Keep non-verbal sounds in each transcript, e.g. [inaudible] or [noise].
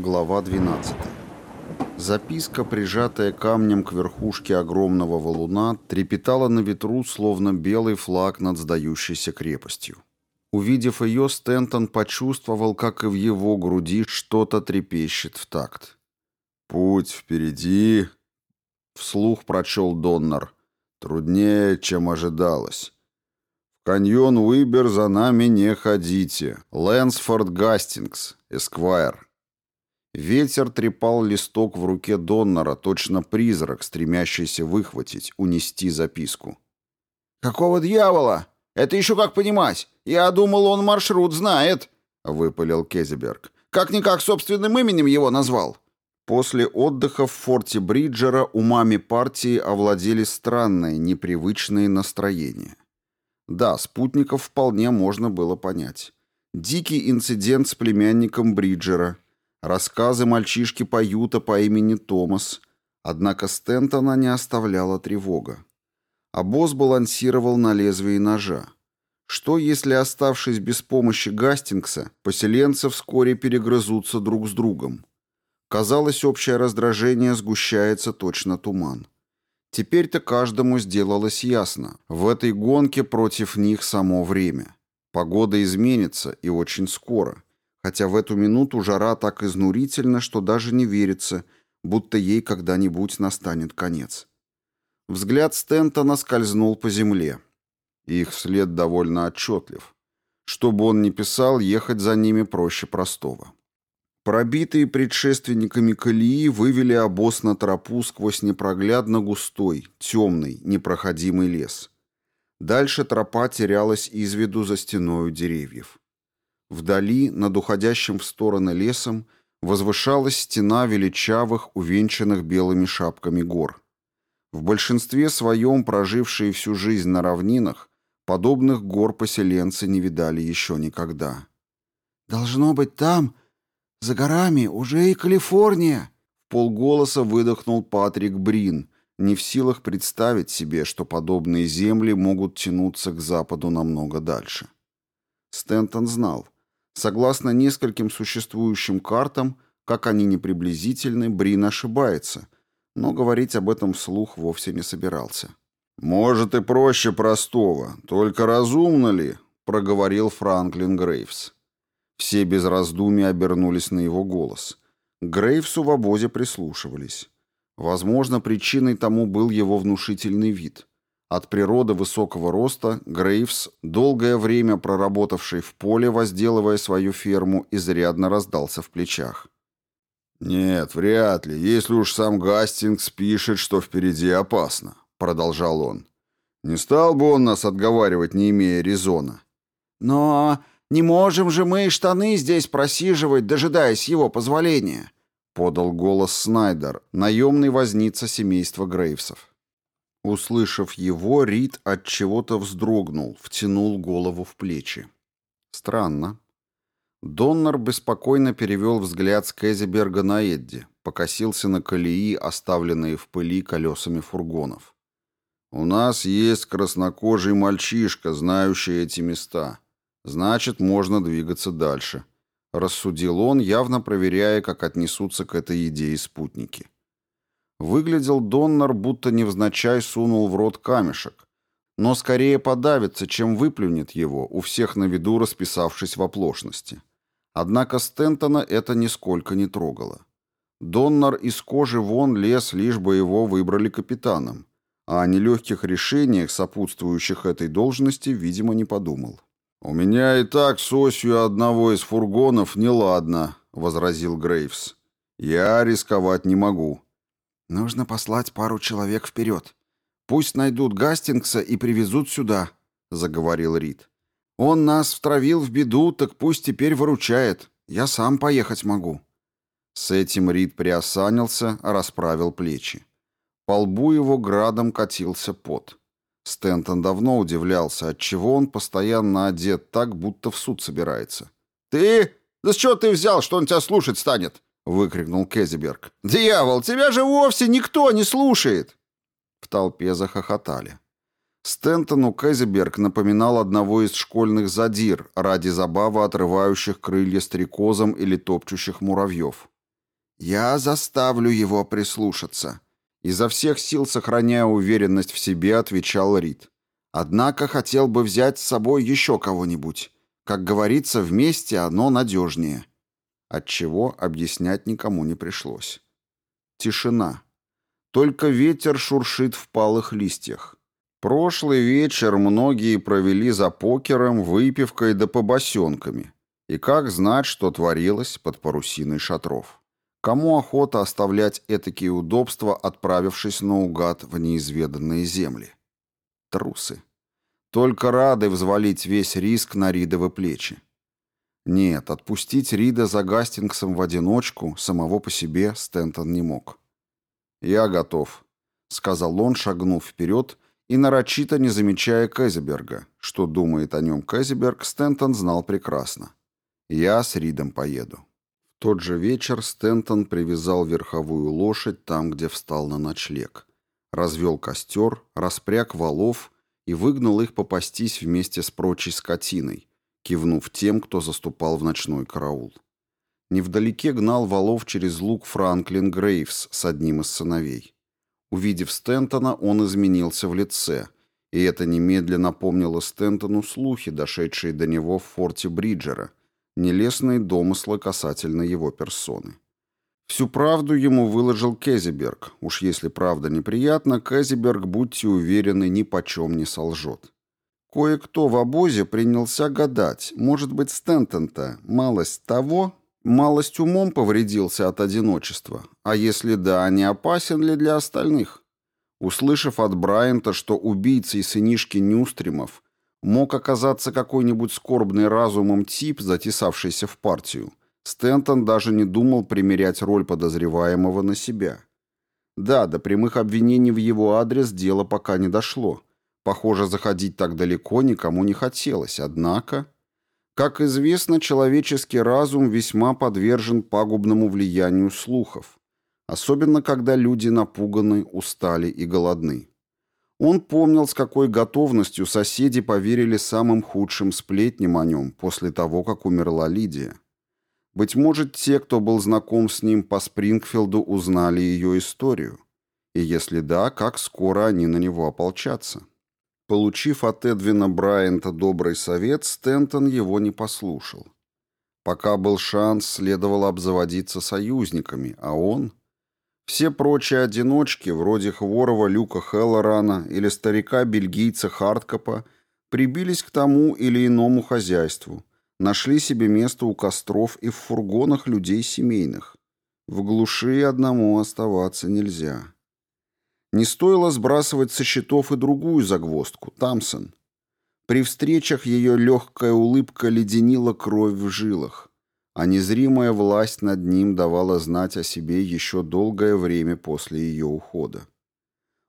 Глава 12. Записка, прижатая камнем к верхушке огромного валуна, трепетала на ветру, словно белый флаг над сдающейся крепостью. Увидев ее, Стентон почувствовал, как и в его груди что-то трепещет в такт. «Путь впереди», — вслух прочел Доннер, — «труднее, чем ожидалось». «В каньон Уибер за нами не ходите. Лэнсфорд Гастингс, Эсквайр». Ветер трепал листок в руке Доннера, точно призрак, стремящийся выхватить, унести записку. «Какого дьявола? Это еще как понимать? Я думал, он маршрут знает», — выпалил Кезеберг. «Как-никак собственным именем его назвал». После отдыха в форте Бриджера умами партии овладели странные, непривычные настроения. Да, спутников вполне можно было понять. Дикий инцидент с племянником Бриджера — Рассказы мальчишки Паюта по имени Томас, однако Стентона не оставляла тревога. А балансировал на лезвии ножа. Что, если, оставшись без помощи Гастингса, поселенцы вскоре перегрызутся друг с другом? Казалось, общее раздражение сгущается точно туман. Теперь-то каждому сделалось ясно. В этой гонке против них само время. Погода изменится, и очень скоро хотя в эту минуту жара так изнурительна, что даже не верится, будто ей когда-нибудь настанет конец. Взгляд Стентона скользнул по земле. Их след довольно отчетлив. Что бы он ни писал, ехать за ними проще простого. Пробитые предшественниками колеи вывели обоз на тропу сквозь непроглядно густой, темный, непроходимый лес. Дальше тропа терялась из виду за стеною деревьев. Вдали, над уходящим в стороны лесом, возвышалась стена величавых, увенчанных белыми шапками гор. В большинстве своем прожившие всю жизнь на равнинах, подобных гор поселенцы не видали еще никогда. «Должно быть там, за горами, уже и Калифорния!» В полголоса выдохнул Патрик Брин, не в силах представить себе, что подобные земли могут тянуться к западу намного дальше. Стентон знал — Согласно нескольким существующим картам, как они не приблизительны, Брин ошибается, но говорить об этом вслух вовсе не собирался. «Может и проще простого, только разумно ли?» — проговорил Франклин Грейвс. Все без раздумий обернулись на его голос. Грейвсу в обозе прислушивались. Возможно, причиной тому был его внушительный вид. От природы высокого роста Грейвс, долгое время проработавший в поле, возделывая свою ферму, изрядно раздался в плечах. «Нет, вряд ли, если уж сам Гастингс пишет, что впереди опасно», — продолжал он. «Не стал бы он нас отговаривать, не имея резона». «Но не можем же мы штаны здесь просиживать, дожидаясь его позволения», — подал голос Снайдер, наемный возница семейства Грейвсов. Услышав его, Рид от чего-то вздрогнул, втянул голову в плечи. Странно. Доннер беспокойно перевел взгляд с Кэзиберга на Эдди, покосился на колеи, оставленные в пыли колесами фургонов. «У нас есть краснокожий мальчишка, знающий эти места. Значит, можно двигаться дальше», — рассудил он, явно проверяя, как отнесутся к этой идее спутники. Выглядел Доннер, будто невзначай сунул в рот камешек, но скорее подавится, чем выплюнет его, у всех на виду расписавшись в оплошности. Однако Стентона это нисколько не трогало. Доннер из кожи вон лез, лишь бы его выбрали капитаном, а о нелегких решениях, сопутствующих этой должности, видимо, не подумал. «У меня и так с осью одного из фургонов неладно», — возразил Грейвс. «Я рисковать не могу». «Нужно послать пару человек вперед. Пусть найдут Гастингса и привезут сюда», — заговорил Рид. «Он нас втравил в беду, так пусть теперь выручает. Я сам поехать могу». С этим Рид приосанился, расправил плечи. По лбу его градом катился пот. Стентон давно удивлялся, отчего он постоянно одет так, будто в суд собирается. «Ты? Да с чего ты взял, что он тебя слушать станет? — выкрикнул Кезеберг. «Дьявол, тебя же вовсе никто не слушает!» В толпе захохотали. Стентону Кезеберг напоминал одного из школьных задир, ради забавы отрывающих крылья стрекозам или топчущих муравьев. «Я заставлю его прислушаться», — изо всех сил сохраняя уверенность в себе, отвечал Рид. «Однако хотел бы взять с собой еще кого-нибудь. Как говорится, вместе оно надежнее». Отчего объяснять никому не пришлось. Тишина. Только ветер шуршит в палых листьях. Прошлый вечер многие провели за покером, выпивкой да побосенками. И как знать, что творилось под парусиной шатров? Кому охота оставлять этакие удобства, отправившись наугад в неизведанные земли? Трусы. Только рады взвалить весь риск на Ридовы плечи. Нет, отпустить Рида за Гастингсом в одиночку самого по себе Стентон не мог. «Я готов», — сказал он, шагнув вперед и нарочито не замечая Кэзеберга. Что думает о нем Кэзеберг, Стентон знал прекрасно. «Я с Ридом поеду». В тот же вечер Стентон привязал верховую лошадь там, где встал на ночлег. Развел костер, распряг валов и выгнал их попастись вместе с прочей скотиной, кивнув тем, кто заступал в ночной караул. Невдалеке гнал валов через луг Франклин Грейвс с одним из сыновей. Увидев Стентона, он изменился в лице, и это немедленно напомнило Стентону слухи, дошедшие до него в форте Бриджера, нелестные домыслы касательно его персоны. Всю правду ему выложил Кезиберг. Уж если правда неприятна, Кезиберг, будьте уверены, ни почем не солжет. Кое-кто в обозе принялся гадать, может быть, Стентон-то малость того, Малость умом повредился от одиночества, а если да, не опасен ли для остальных? Услышав от Брайанта, что убийцей сынишки Нюстримов мог оказаться какой-нибудь скорбный разумом тип, затесавшийся в партию, Стентон даже не думал примерять роль подозреваемого на себя. Да, до прямых обвинений в его адрес дело пока не дошло. Похоже, заходить так далеко никому не хотелось, однако... Как известно, человеческий разум весьма подвержен пагубному влиянию слухов, особенно когда люди напуганы, устали и голодны. Он помнил, с какой готовностью соседи поверили самым худшим сплетням о нем после того, как умерла Лидия. Быть может, те, кто был знаком с ним по Спрингфилду, узнали ее историю. И если да, как скоро они на него ополчатся. Получив от Эдвина Брайанта добрый совет, Стентон его не послушал. Пока был шанс, следовало обзаводиться союзниками, а он... Все прочие одиночки, вроде Хворова Люка Хеллорана или старика-бельгийца Харткопа, прибились к тому или иному хозяйству, нашли себе место у костров и в фургонах людей семейных. В глуши одному оставаться нельзя. Не стоило сбрасывать со счетов и другую загвоздку — Тамсон. При встречах ее легкая улыбка леденила кровь в жилах, а незримая власть над ним давала знать о себе еще долгое время после ее ухода.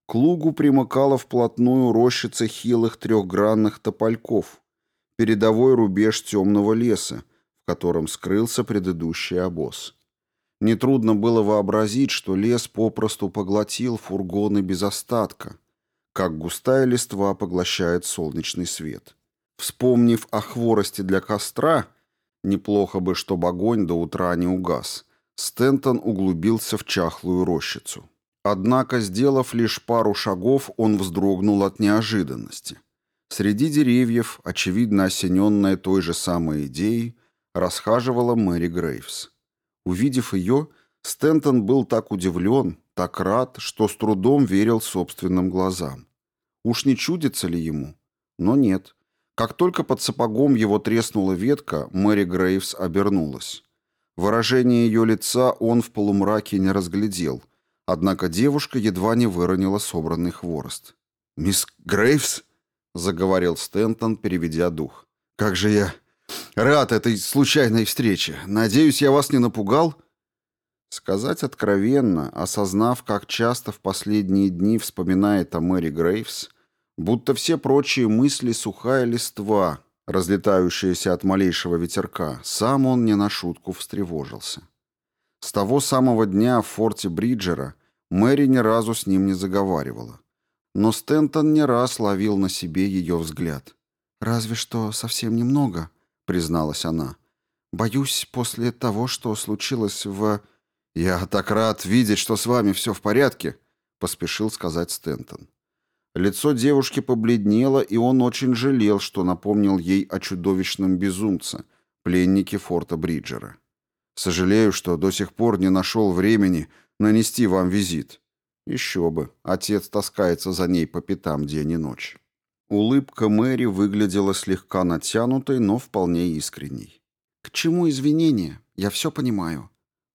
К лугу примыкала вплотную рощица хилых трехгранных топольков, передовой рубеж темного леса, в котором скрылся предыдущий обоз. Нетрудно было вообразить, что лес попросту поглотил фургоны без остатка, как густая листва поглощает солнечный свет. Вспомнив о хворости для костра, неплохо бы, чтобы огонь до утра не угас, Стентон углубился в чахлую рощицу. Однако, сделав лишь пару шагов, он вздрогнул от неожиданности. Среди деревьев, очевидно осененная той же самой идеей, расхаживала Мэри Грейвс. Увидев ее, Стентон был так удивлен, так рад, что с трудом верил собственным глазам. Уж не чудится ли ему? Но нет. Как только под сапогом его треснула ветка, Мэри Грейвс обернулась. Выражение ее лица он в полумраке не разглядел, однако девушка едва не выронила собранный хворост. «Мисс Грейвс?» — заговорил Стентон, переведя дух. «Как же я Рад этой случайной встрече. Надеюсь, я вас не напугал?» Сказать откровенно, осознав, как часто в последние дни вспоминает о Мэри Грейвс, будто все прочие мысли сухая листва, разлетающаяся от малейшего ветерка, сам он не на шутку встревожился. С того самого дня в форте Бриджера Мэри ни разу с ним не заговаривала. Но Стентон не раз ловил на себе ее взгляд. «Разве что совсем немного», призналась она. «Боюсь, после того, что случилось в... «Я так рад видеть, что с вами все в порядке», — поспешил сказать Стентон. Лицо девушки побледнело, и он очень жалел, что напомнил ей о чудовищном безумце, пленнике форта Бриджера. «Сожалею, что до сих пор не нашел времени нанести вам визит. Еще бы, отец таскается за ней по пятам день и ночь». Улыбка Мэри выглядела слегка натянутой, но вполне искренней. «К чему извинения? Я все понимаю».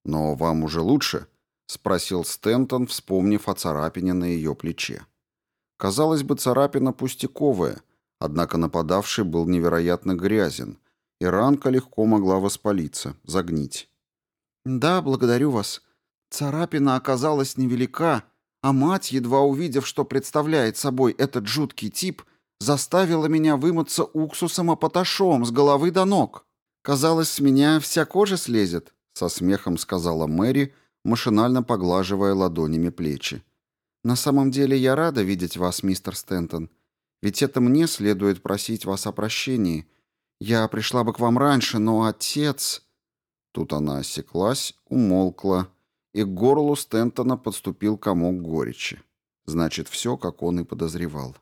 «Но вам уже лучше?» — спросил Стентон, вспомнив о царапине на ее плече. Казалось бы, царапина пустяковая, однако нападавший был невероятно грязен, и ранка легко могла воспалиться, загнить. «Да, благодарю вас. Царапина оказалась невелика, а мать, едва увидев, что представляет собой этот жуткий тип, заставила меня вымыться уксусом и поташом с головы до ног. Казалось, с меня вся кожа слезет», — со смехом сказала Мэри, машинально поглаживая ладонями плечи. «На самом деле я рада видеть вас, мистер Стентон. Ведь это мне следует просить вас о прощении. Я пришла бы к вам раньше, но отец...» Тут она осеклась, умолкла, и к горлу Стентона подступил комок горечи. Значит, все, как он и подозревал.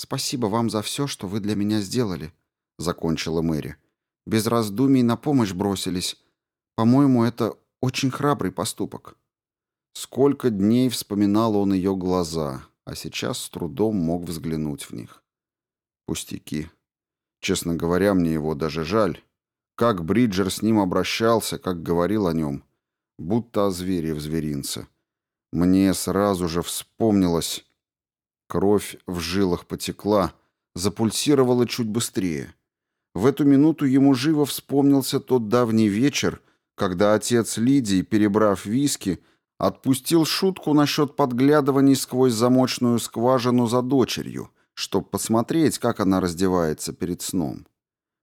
«Спасибо вам за все, что вы для меня сделали», — закончила Мэри. «Без раздумий на помощь бросились. По-моему, это очень храбрый поступок». Сколько дней вспоминал он ее глаза, а сейчас с трудом мог взглянуть в них. Пустяки. Честно говоря, мне его даже жаль. Как Бриджер с ним обращался, как говорил о нем. Будто о звере в зверинце. Мне сразу же вспомнилось... Кровь в жилах потекла, запульсировала чуть быстрее. В эту минуту ему живо вспомнился тот давний вечер, когда отец Лидии, перебрав виски, Отпустил шутку насчет подглядываний сквозь замочную скважину за дочерью, чтобы посмотреть, как она раздевается перед сном.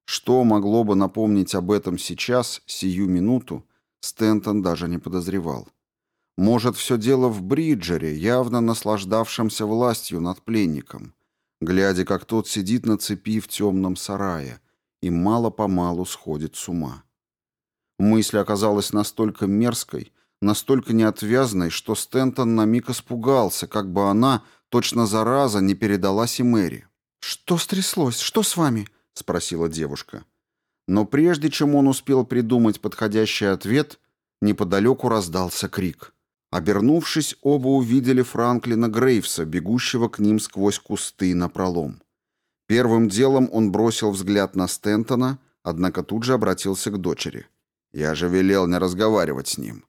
Что могло бы напомнить об этом сейчас, сию минуту, Стентон даже не подозревал. Может, все дело в Бриджере, явно наслаждавшемся властью над пленником, глядя, как тот сидит на цепи в темном сарае и мало-помалу сходит с ума. Мысль оказалась настолько мерзкой, настолько неотвязной, что Стентон на миг испугался, как бы она, точно зараза, не передалась и Мэри. «Что стряслось? Что с вами?» — спросила девушка. Но прежде чем он успел придумать подходящий ответ, неподалеку раздался крик. Обернувшись, оба увидели Франклина Грейвса, бегущего к ним сквозь кусты на пролом. Первым делом он бросил взгляд на Стентона, однако тут же обратился к дочери. «Я же велел не разговаривать с ним».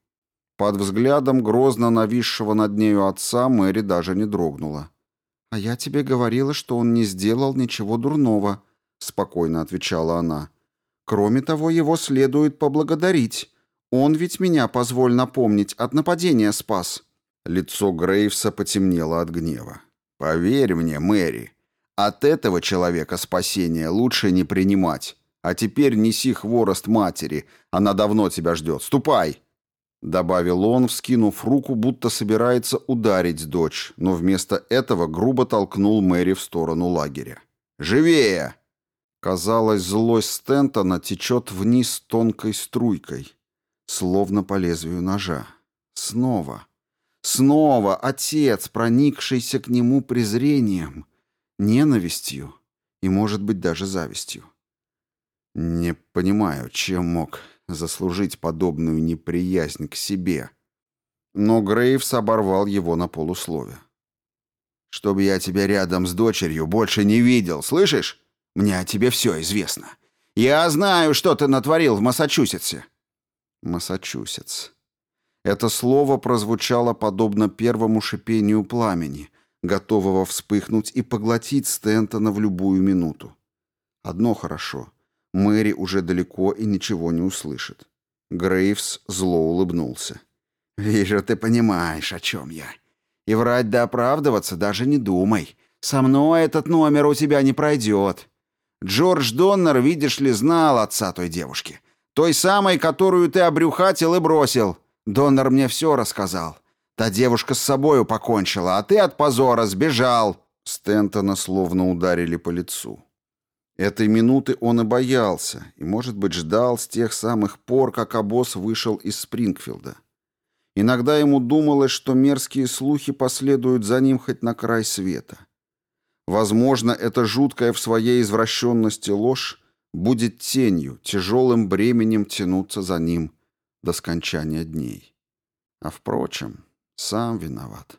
Под взглядом грозно нависшего над нею отца Мэри даже не дрогнула. «А я тебе говорила, что он не сделал ничего дурного», — спокойно отвечала она. «Кроме того, его следует поблагодарить. Он ведь меня, позволь напомнить, от нападения спас». Лицо Грейвса потемнело от гнева. «Поверь мне, Мэри, от этого человека спасения лучше не принимать. А теперь неси хворост матери, она давно тебя ждет. Ступай!» Добавил он, вскинув руку, будто собирается ударить дочь, но вместо этого грубо толкнул Мэри в сторону лагеря. «Живее!» Казалось, злость Стентона течет вниз тонкой струйкой, словно по лезвию ножа. Снова. Снова отец, проникшийся к нему презрением, ненавистью и, может быть, даже завистью. Не понимаю, чем мог заслужить подобную неприязнь к себе. Но Грейвс оборвал его на полуслове. «Чтобы я тебя рядом с дочерью больше не видел, слышишь? Мне о тебе все известно. Я знаю, что ты натворил в Массачусетсе». Массачусетс. Это слово прозвучало подобно первому шипению пламени, готового вспыхнуть и поглотить Стентона в любую минуту. Одно хорошо. Мэри уже далеко и ничего не услышит. Грейвс зло улыбнулся. «Вижу, ты понимаешь, о чем я. И врать да оправдываться даже не думай. Со мной этот номер у тебя не пройдет. Джордж Доннер, видишь ли, знал отца той девушки. Той самой, которую ты обрюхатил и бросил. Доннер мне все рассказал. Та девушка с собою покончила, а ты от позора сбежал». Стентона словно ударили по лицу. Этой минуты он и боялся, и, может быть, ждал с тех самых пор, как обоз вышел из Спрингфилда. Иногда ему думалось, что мерзкие слухи последуют за ним хоть на край света. Возможно, эта жуткая в своей извращенности ложь будет тенью, тяжелым бременем тянуться за ним до скончания дней. А впрочем, сам виноват.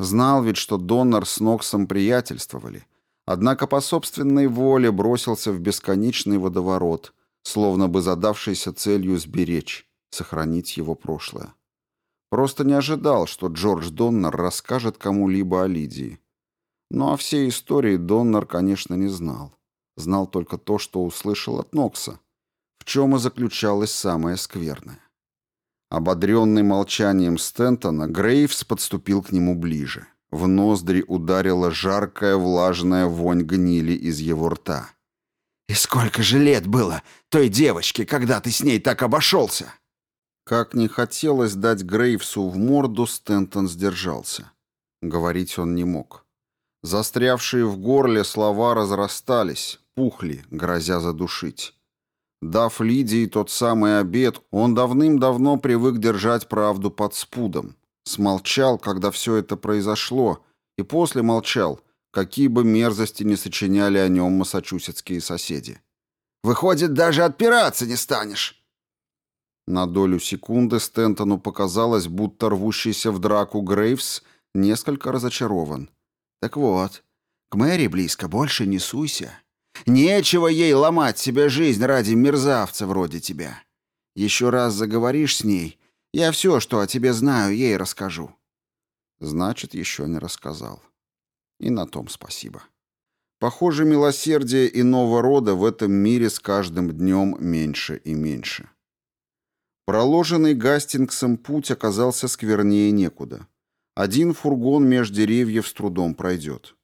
Знал ведь, что Доннер с Ноксом приятельствовали, однако по собственной воле бросился в бесконечный водоворот, словно бы задавшийся целью сберечь, сохранить его прошлое. Просто не ожидал, что Джордж Доннер расскажет кому-либо о Лидии. Но о всей истории Доннер, конечно, не знал. Знал только то, что услышал от Нокса, в чем и заключалось самое скверное. Ободренный молчанием Стентона, Грейвс подступил к нему ближе. В ноздри ударила жаркая влажная вонь гнили из его рта. «И сколько же лет было той девочке, когда ты с ней так обошелся?» Как не хотелось дать Грейвсу в морду, Стентон сдержался. Говорить он не мог. Застрявшие в горле слова разрастались, пухли, грозя задушить. Дав Лидии тот самый обед, он давным-давно привык держать правду под спудом. Смолчал, когда все это произошло, и после молчал, какие бы мерзости не сочиняли о нем массачусетские соседи. «Выходит, даже отпираться не станешь!» На долю секунды Стентону показалось, будто рвущийся в драку Грейвс несколько разочарован. «Так вот, к Мэри близко больше не суйся. Нечего ей ломать себе жизнь ради мерзавца вроде тебя. Еще раз заговоришь с ней, я все, что о тебе знаю, ей расскажу». Значит, еще не рассказал. И на том спасибо. Похоже, милосердие иного рода в этом мире с каждым днем меньше и меньше. Проложенный Гастингсом путь оказался сквернее некуда. Один фургон меж деревьев с трудом пройдет.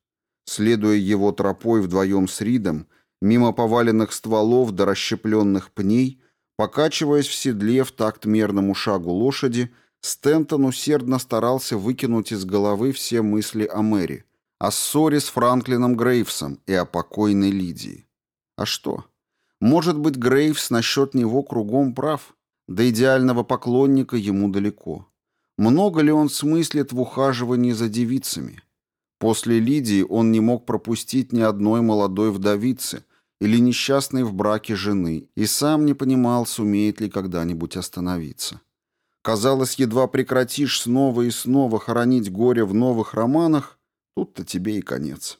Следуя его тропой вдвоем с Ридом, мимо поваленных стволов до расщепленных пней, покачиваясь в седле в такт мерному шагу лошади, Стентон усердно старался выкинуть из головы все мысли о Мэри, о ссоре с Франклином Грейвсом и о покойной Лидии. А что? Может быть, Грейвс насчет него кругом прав? До идеального поклонника ему далеко. Много ли он смыслит в ухаживании за девицами? После Лидии он не мог пропустить ни одной молодой вдовицы или несчастной в браке жены и сам не понимал, сумеет ли когда-нибудь остановиться. Казалось, едва прекратишь снова и снова хоронить горе в новых романах, тут-то тебе и конец.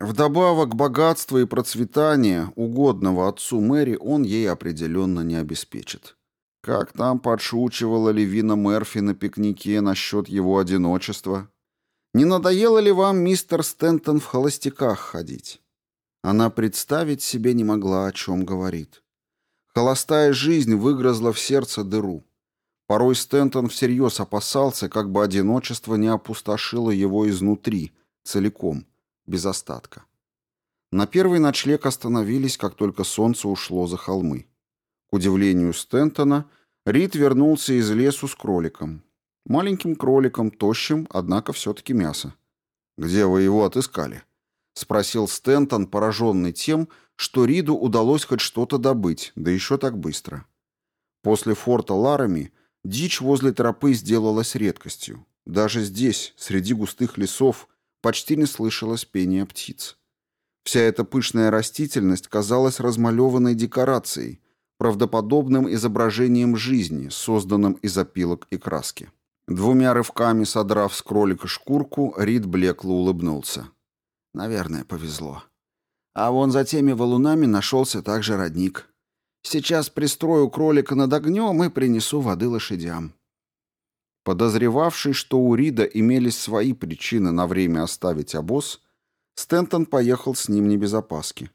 Вдобавок, богатство и процветание, угодного отцу Мэри, он ей определенно не обеспечит. Как там подшучивала Левина Мерфи на пикнике насчет его одиночества? Не надоело ли вам, мистер Стентон, в холостяках ходить? Она представить себе не могла, о чем говорит. Холостая жизнь выгрызла в сердце дыру. Порой Стентон всерьез опасался, как бы одиночество не опустошило его изнутри, целиком, без остатка. На первый ночлег остановились, как только солнце ушло за холмы. Удивлению Стентона, Рид вернулся из лесу с кроликом. Маленьким кроликом, тощим, однако все-таки мясо. «Где вы его отыскали?» — спросил Стентон, пораженный тем, что Риду удалось хоть что-то добыть, да еще так быстро. После форта Ларами дичь возле тропы сделалась редкостью. Даже здесь, среди густых лесов, почти не слышалось пения птиц. Вся эта пышная растительность казалась размалеванной декорацией, правдоподобным изображением жизни, созданным из опилок и краски. Двумя рывками содрав с кролика шкурку, Рид блекло улыбнулся. «Наверное, повезло. А вон за теми валунами нашелся также родник. Сейчас пристрою кролика над огнем и принесу воды лошадям». Подозревавший, что у Рида имелись свои причины на время оставить обоз, Стентон поехал с ним не без опаски.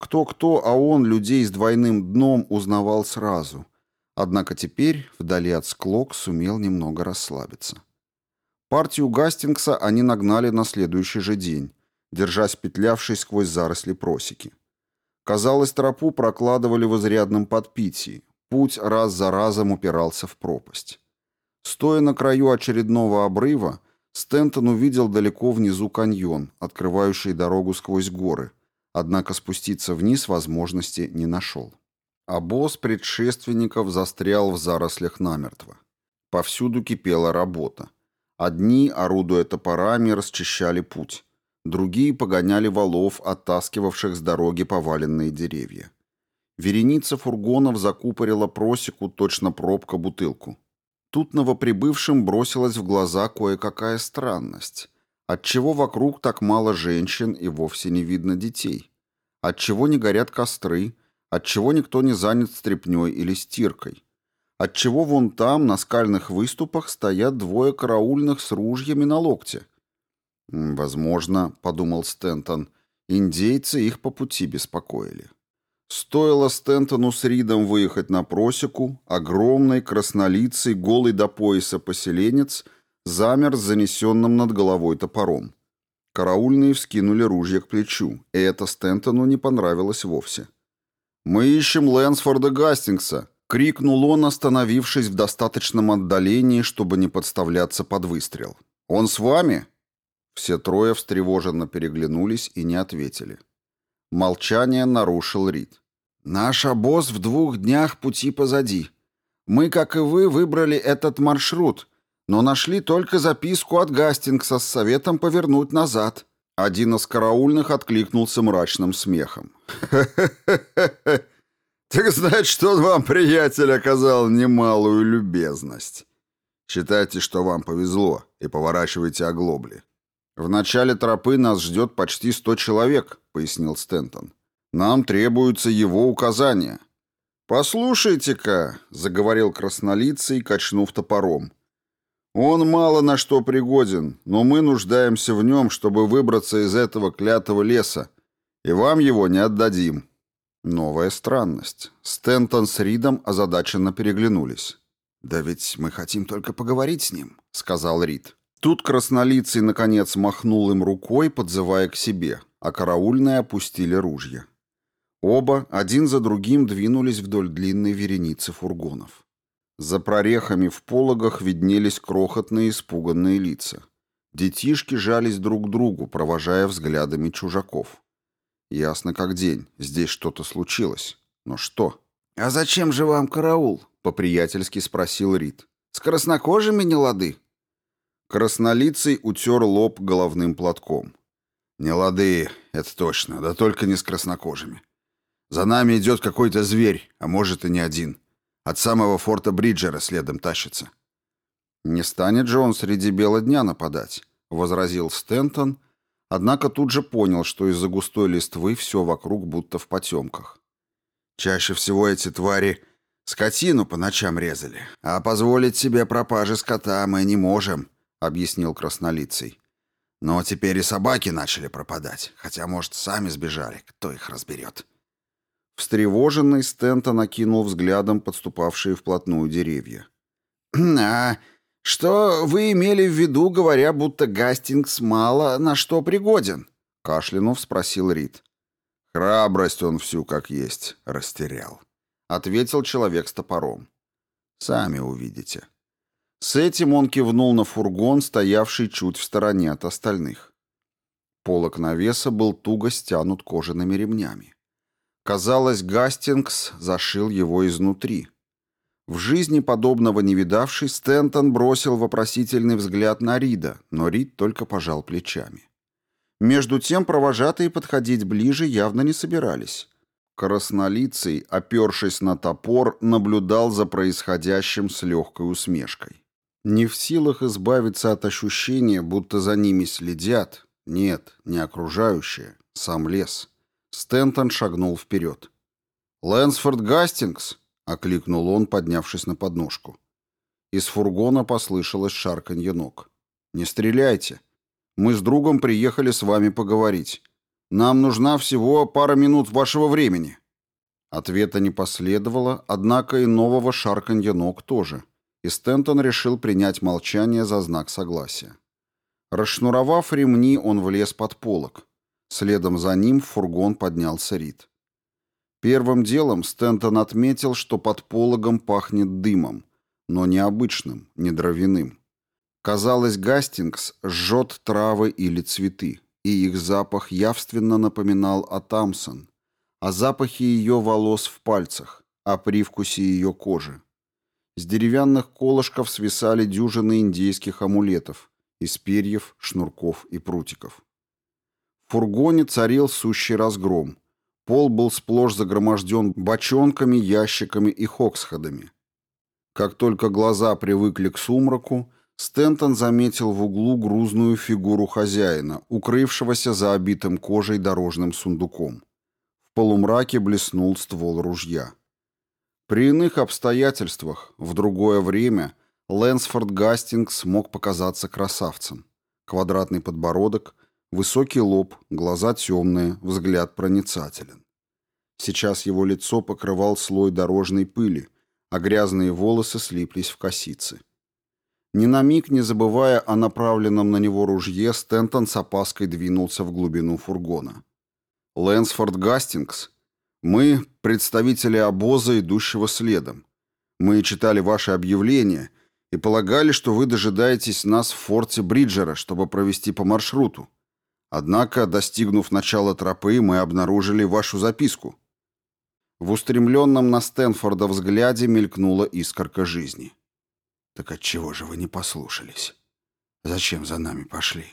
Кто-кто, а он людей с двойным дном узнавал сразу, Однако теперь, вдали от склок, сумел немного расслабиться. Партию Гастингса они нагнали на следующий же день, держась петлявшей сквозь заросли просеки. Казалось, тропу прокладывали в изрядном подпитии, путь раз за разом упирался в пропасть. Стоя на краю очередного обрыва, Стентон увидел далеко внизу каньон, открывающий дорогу сквозь горы, однако спуститься вниз возможности не нашел. А босс предшественников застрял в зарослях намертво. Повсюду кипела работа. Одни, орудуя топорами, расчищали путь. Другие погоняли валов, оттаскивавших с дороги поваленные деревья. Вереница фургонов закупорила просеку, точно пробка бутылку. Тут новоприбывшим бросилась в глаза кое-какая странность. Отчего вокруг так мало женщин и вовсе не видно детей? Отчего не горят костры? Отчего никто не занят стряпнёй или стиркой? Отчего вон там, на скальных выступах, стоят двое караульных с ружьями на локте? «Возможно, — подумал Стентон, — индейцы их по пути беспокоили». Стоило Стентону с Ридом выехать на просеку, огромный, краснолицый, голый до пояса поселенец замер с занесенным над головой топором. Караульные вскинули ружья к плечу, и это Стентону не понравилось вовсе. «Мы ищем Лэнсфорда Гастингса!» — крикнул он, остановившись в достаточном отдалении, чтобы не подставляться под выстрел. «Он с вами?» Все трое встревоженно переглянулись и не ответили. Молчание нарушил Рид. «Наш обоз в двух днях пути позади. Мы, как и вы, выбрали этот маршрут, но нашли только записку от Гастингса с советом повернуть назад». Один из караульных откликнулся мрачным смехом. «Хе-хе-хе! [laughs] Так значит, что он вам, приятель, оказал немалую любезность. Считайте, что вам повезло, и поворачивайте оглобли. «В начале тропы нас ждет почти сто человек», — пояснил Стентон. «Нам требуются его указания». «Послушайте-ка», — заговорил краснолицый, качнув топором. «Он мало на что пригоден, но мы нуждаемся в нем, чтобы выбраться из этого клятого леса, и вам его не отдадим». Новая странность. Стентон с Ридом озадаченно переглянулись. «Да ведь мы хотим только поговорить с ним», — сказал Рид. Тут краснолицый, наконец, махнул им рукой, подзывая к себе, а караульные опустили ружья. Оба, один за другим, двинулись вдоль длинной вереницы фургонов. За прорехами в пологах виднелись крохотные испуганные лица. Детишки жались друг к другу, провожая взглядами чужаков. Ясно как день, здесь что-то случилось. Но что? «А зачем же вам караул?» — по-приятельски спросил Рид. «С краснокожими не лады?» Краснолицый утер лоб головным платком. «Не лады, это точно, да только не с краснокожими. За нами идет какой-то зверь, а может и не один. От самого форта Бриджера следом тащится». «Не станет же он среди бела дня нападать», — возразил Стентон, однако тут же понял, что из-за густой листвы все вокруг будто в потемках. «Чаще всего эти твари скотину по ночам резали, а позволить себе пропажи скота мы не можем», — объяснил краснолицый. «Но теперь и собаки начали пропадать, хотя, может, сами сбежали, кто их разберет». Встревоженный Стента накинул взглядом подступавшие вплотную деревья. «А что вы имели в виду, говоря, будто Гастингс мало на что пригоден?» — кашлянув спросил Рид. «Храбрость он всю как есть растерял», — ответил человек с топором. «Сами увидите». С этим он кивнул на фургон, стоявший чуть в стороне от остальных. Полок навеса был туго стянут кожаными ремнями. Казалось, Гастингс зашил его изнутри. В жизни подобного не видавший, Стентон бросил вопросительный взгляд на Рида, но Рид только пожал плечами. Между тем провожатые подходить ближе явно не собирались. Краснолицый, опершись на топор, наблюдал за происходящим с легкой усмешкой. Не в силах избавиться от ощущения, будто за ними следят. Нет, не окружающие, сам лес. Стентон шагнул вперед. «Лэнсфорд Гастингс!» — окликнул он, поднявшись на подножку. Из фургона послышалось шарканье ног. «Не стреляйте. Мы с другом приехали с вами поговорить. Нам нужна всего пара минут вашего времени». Ответа не последовало, однако и нового шарканья ног тоже и Стентон решил принять молчание за знак согласия. Расшнуровав ремни, он влез под полок. Следом за ним в фургон поднялся Рид. Первым делом Стентон отметил, что под пологом пахнет дымом, но не обычным, не дровяным. Казалось, Гастингс жжет травы или цветы, и их запах явственно напоминал о Тамсон, о запахе ее волос в пальцах, о привкусе ее кожи. С деревянных колышков свисали дюжины индейских амулетов из перьев, шнурков и прутиков. Фургоне царил сущий разгром. Пол был сплошь загроможден бочонками, ящиками и хоксходами. Как только глаза привыкли к сумраку, Стентон заметил в углу грузную фигуру хозяина, укрывшегося за обитым кожей дорожным сундуком. В полумраке блеснул ствол ружья. При иных обстоятельствах, в другое время, Лэнсфорд Гастингс мог показаться красавцем. Квадратный подбородок, высокий лоб, глаза темные, взгляд проницателен. Сейчас его лицо покрывал слой дорожной пыли, а грязные волосы слиплись в косицы. Ни на миг не забывая о направленном на него ружье, Стентон с опаской двинулся в глубину фургона. Лэнсфорд Гастингс, мы — представители обоза, идущего следом. Мы читали ваше объявление и полагали, что вы дожидаетесь нас в форте Бриджера, чтобы провести по маршруту. Однако, достигнув начала тропы, мы обнаружили вашу записку. В устремленном на Стэнфорда взгляде мелькнула искорка жизни. Так отчего же вы не послушались? Зачем за нами пошли?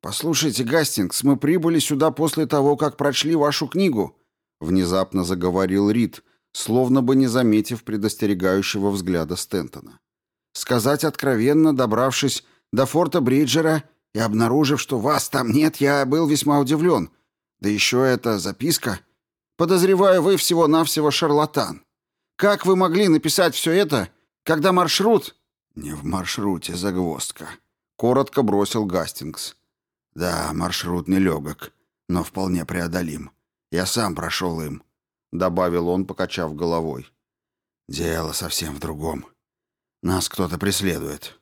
Послушайте, Гастингс, мы прибыли сюда после того, как прочли вашу книгу, Внезапно заговорил Рид, словно бы не заметив предостерегающего взгляда Стентона. Сказать откровенно, добравшись до форта Бриджера и обнаружив, что вас там нет, я был весьма удивлен. Да еще эта записка. Подозреваю, вы всего-навсего шарлатан. Как вы могли написать все это, когда маршрут... Не в маршруте загвоздка. Коротко бросил Гастингс. Да, маршрут нелегок, но вполне преодолим. Я сам прошел им», — добавил он, покачав головой. «Дело совсем в другом. Нас кто-то преследует».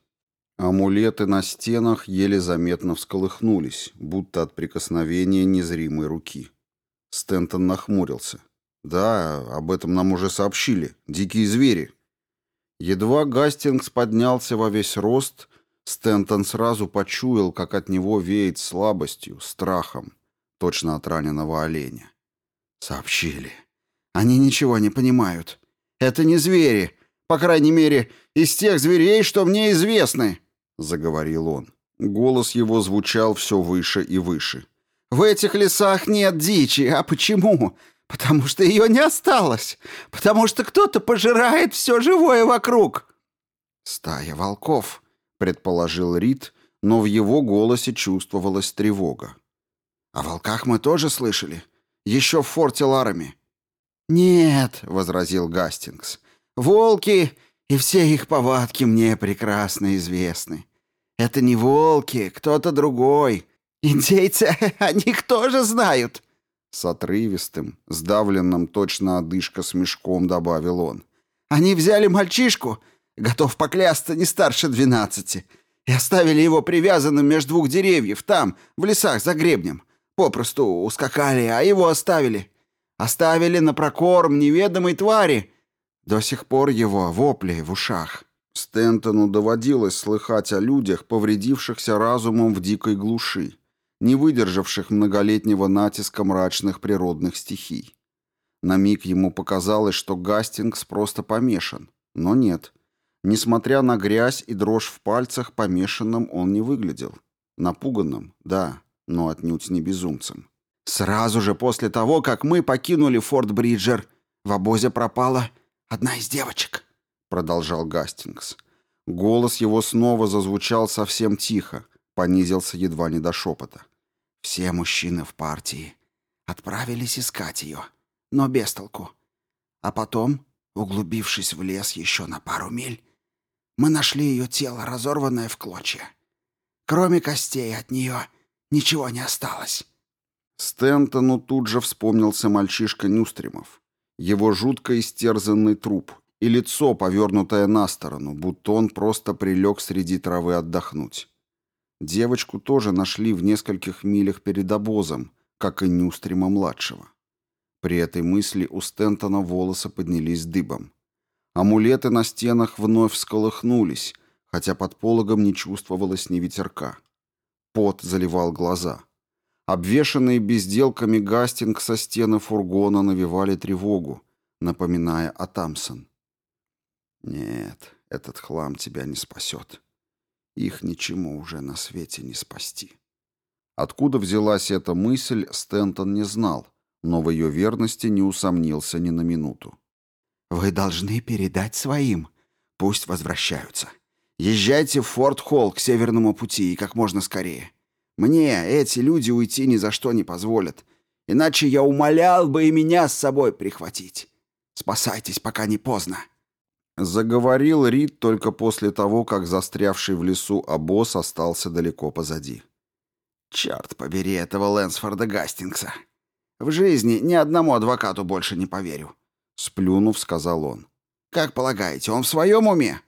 Амулеты на стенах еле заметно всколыхнулись, будто от прикосновения незримой руки. Стентон нахмурился. «Да, об этом нам уже сообщили. Дикие звери». Едва Гастингс поднялся во весь рост, Стентон сразу почуял, как от него веет слабостью, страхом, точно от раненого оленя. Сообщили. Они ничего не понимают. Это не звери. По крайней мере, из тех зверей, что мне известны, заговорил он. Голос его звучал все выше и выше. В этих лесах нет дичи. А почему? Потому что ее не осталось. Потому что кто-то пожирает все живое вокруг. Стая волков, предположил Рид, но в его голосе чувствовалась тревога. О волках мы тоже слышали. Еще в форте Ларами». «Нет», — возразил Гастингс, — «волки и все их повадки мне прекрасно известны. Это не волки, кто-то другой. Индейцы о них тоже знают». С отрывистым, сдавленным точно одышка мешком добавил он. «Они взяли мальчишку, готов поклясться не старше двенадцати, и оставили его привязанным между двух деревьев, там, в лесах за гребнем. Попросту ускакали, а его оставили. Оставили на прокорм неведомой твари. До сих пор его вопли в ушах. Стентону доводилось слыхать о людях, повредившихся разумом в дикой глуши, не выдержавших многолетнего натиска мрачных природных стихий. На миг ему показалось, что Гастингс просто помешан. Но нет. Несмотря на грязь и дрожь в пальцах, помешанным он не выглядел. Напуганным, да но отнюдь не безумцем. «Сразу же после того, как мы покинули Форт Бриджер, в обозе пропала одна из девочек», — продолжал Гастингс. Голос его снова зазвучал совсем тихо, понизился едва не до шепота. «Все мужчины в партии отправились искать ее, но без толку. А потом, углубившись в лес еще на пару миль, мы нашли ее тело, разорванное в клочья. Кроме костей от нее Ничего не осталось. Стентону тут же вспомнился мальчишка Нюстримов. Его жутко истерзанный труп и лицо, повернутое на сторону, будто он просто прилег среди травы отдохнуть. Девочку тоже нашли в нескольких милях перед обозом, как и Нюстрима-младшего. При этой мысли у Стентона волосы поднялись дыбом. Амулеты на стенах вновь всколыхнулись, хотя под пологом не чувствовалось ни ветерка. Пот заливал глаза. Обвешанные безделками гастинг со стены фургона навевали тревогу, напоминая о Тамсон. Нет, этот хлам тебя не спасет. Их ничему уже на свете не спасти. Откуда взялась эта мысль, Стентон не знал, но в ее верности не усомнился ни на минуту. «Вы должны передать своим. Пусть возвращаются. Езжайте в Форт Холл к Северному пути и как можно скорее. Мне эти люди уйти ни за что не позволят. Иначе я умолял бы и меня с собой прихватить. Спасайтесь, пока не поздно». Заговорил Рид только после того, как застрявший в лесу обоз остался далеко позади. «Черт побери этого Лэнсфорда Гастингса! В жизни ни одному адвокату больше не поверю!» Сплюнув, сказал он. «Как полагаете, он в своем уме?»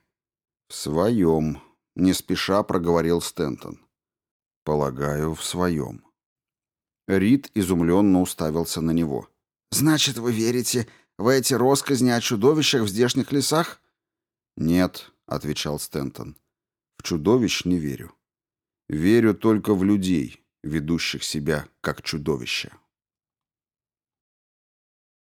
«В своем», — не спеша проговорил Стентон. «Полагаю, в своем». Рид изумленно уставился на него. «Значит, вы верите в эти росказни о чудовищах в здешних лесах?» «Нет», — отвечал Стентон. «В чудовищ не верю. Верю только в людей, ведущих себя как чудовища».